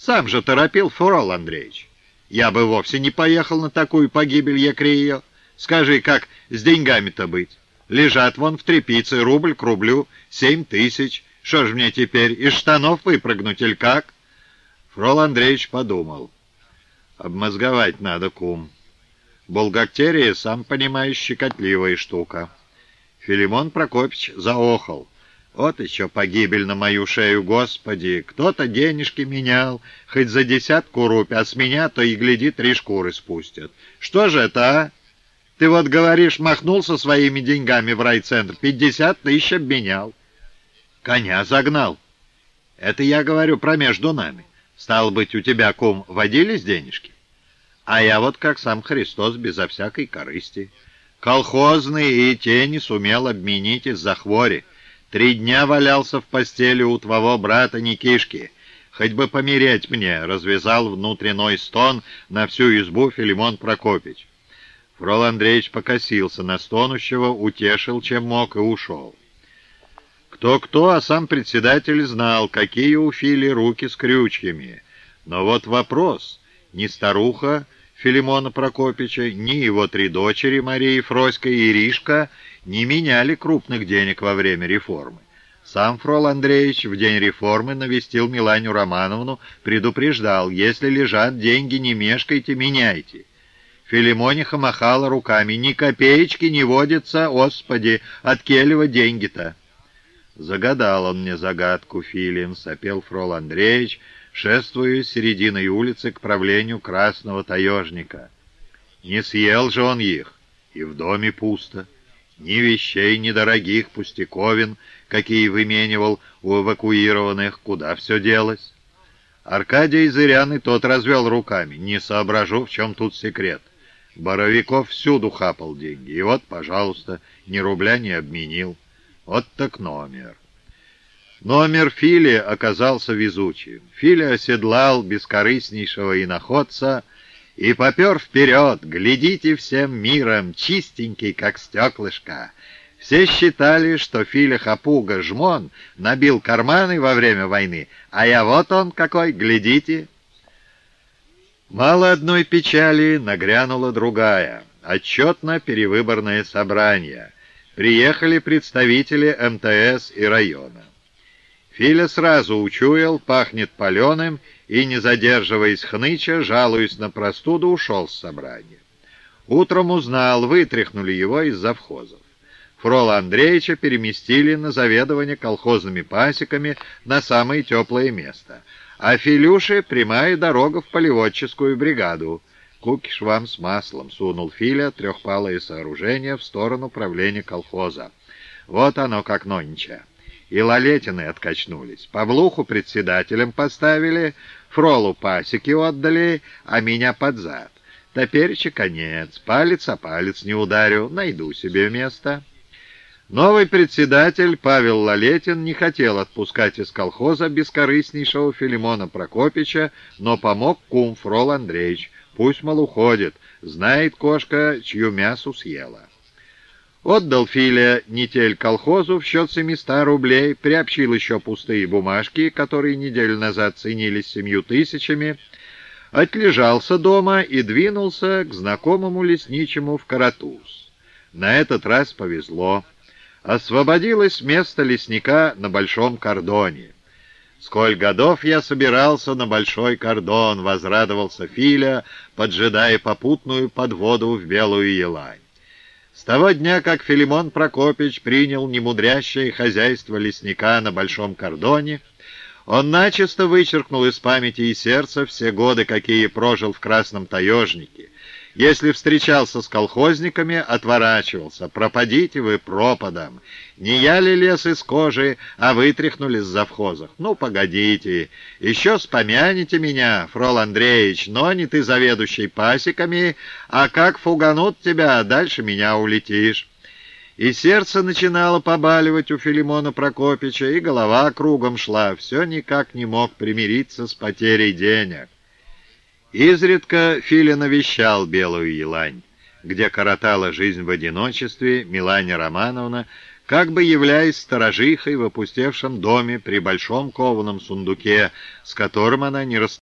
Сам же торопил Фурол Андреевич. Я бы вовсе не поехал на такую погибель Якрея. Скажи, как с деньгами-то быть? Лежат вон в трепице, рубль к рублю, семь тысяч. Что ж мне теперь, из штанов выпрыгнуть или как? Фрол Андреевич подумал. Обмозговать надо, кум. Болгактерия, сам понимаешь, щекотливая штука. Филимон Прокопьевич заохал. Вот еще погибель на мою шею, Господи! Кто-то денежки менял, хоть за десятку рупий, а с меня то и гляди, три шкуры спустят. Что же это, а? Ты вот говоришь, махнул со своими деньгами в райцентр, пятьдесят тысяч обменял. Коня загнал. Это я говорю про между нами. Стало быть, у тебя, кум, водились денежки? А я вот как сам Христос, безо всякой корысти. Колхозный и те не сумел обменить из-за хвори. Три дня валялся в постели у твоего брата Никишки. Хоть бы помереть мне, развязал внутренной стон на всю избу Филимон Прокопич. Фрол Андреевич покосился на стонущего, утешил, чем мог, и ушел. Кто-кто, а сам председатель знал, какие у Фили руки с крючьями. Но вот вопрос, не старуха Филимона Прокопича, ни его три дочери, Мария Фроська и Иришка, не меняли крупных денег во время реформы. Сам Фрол Андреевич в день реформы навестил Миланю Романовну, предупреждал, если лежат деньги, не мешкайте, меняйте. Филимониха махала руками, ни копеечки не водится, господи, от Келева деньги-то. Загадал он мне загадку, Филин, сопел Фрол Андреевич, шествуя с серединой улицы к правлению красного таежника. Не съел же он их, и в доме пусто. Ни вещей, ни дорогих пустяковин, какие выменивал у эвакуированных, куда все делось. Аркадий Зырян и тот развел руками. Не соображу, в чем тут секрет. Боровиков всюду хапал деньги. И вот, пожалуйста, ни рубля не обменил. Вот так номер. Номер Фили оказался везучим. Фили оседлал бескорыстнейшего иноходца и попер вперед, глядите всем миром, чистенький, как стеклышко. Все считали, что Филя Хапуга Жмон набил карманы во время войны, а я вот он какой, глядите. Мало одной печали, нагрянула другая. Отчетно перевыборное собрание. Приехали представители МТС и района. Филя сразу учуял, пахнет паленым, и, не задерживаясь хныча, жалуясь на простуду, ушел с собрания. Утром узнал, вытряхнули его из завхозов. Фрола Андреевича переместили на заведование колхозными пасеками на самое теплое место, а Филюше прямая дорога в полеводческую бригаду. Кукиш вам с маслом сунул Филя трехпалое сооружение в сторону правления колхоза. Вот оно как нонча и Лалетины откачнулись. Павлуху председателем поставили, Фролу пасеки отдали, а меня под зад. Теперь конец, палец о палец не ударю, найду себе место. Новый председатель Павел Лалетин не хотел отпускать из колхоза бескорыстнейшего Филимона Прокопича, но помог кум Фрол Андреевич. Пусть, мол, уходит, знает кошка, чью мясу съела. Отдал Филя нетель колхозу в счет 700 рублей, приобщил еще пустые бумажки, которые неделю назад ценились семью тысячами, отлежался дома и двинулся к знакомому лесничему в Каратуз. На этот раз повезло. Освободилось место лесника на Большом Кордоне. «Сколь годов я собирался на Большой Кордон», — возрадовался Филя, поджидая попутную подводу в Белую Елань. С того дня, как Филимон Прокопич принял немудрящее хозяйство лесника на Большом Кордоне, он начисто вычеркнул из памяти и сердца все годы, какие прожил в Красном Таежнике, если встречался с колхозниками, отворачивался. Пропадите вы пропадом. Не я ли лес из кожи, а вытряхнули с завхозов? Ну, погодите. Еще спомяните меня, Фрол Андреевич, но не ты заведующий пасеками, а как фуганут тебя, дальше меня улетишь. И сердце начинало побаливать у Филимона Прокопича, и голова кругом шла, все никак не мог примириться с потерей денег. Изредка Филя навещал Белую Елань, где коротала жизнь в одиночестве Миланя Романовна, как бы являясь сторожихой в опустевшем доме при большом кованом сундуке, с которым она не расставалась.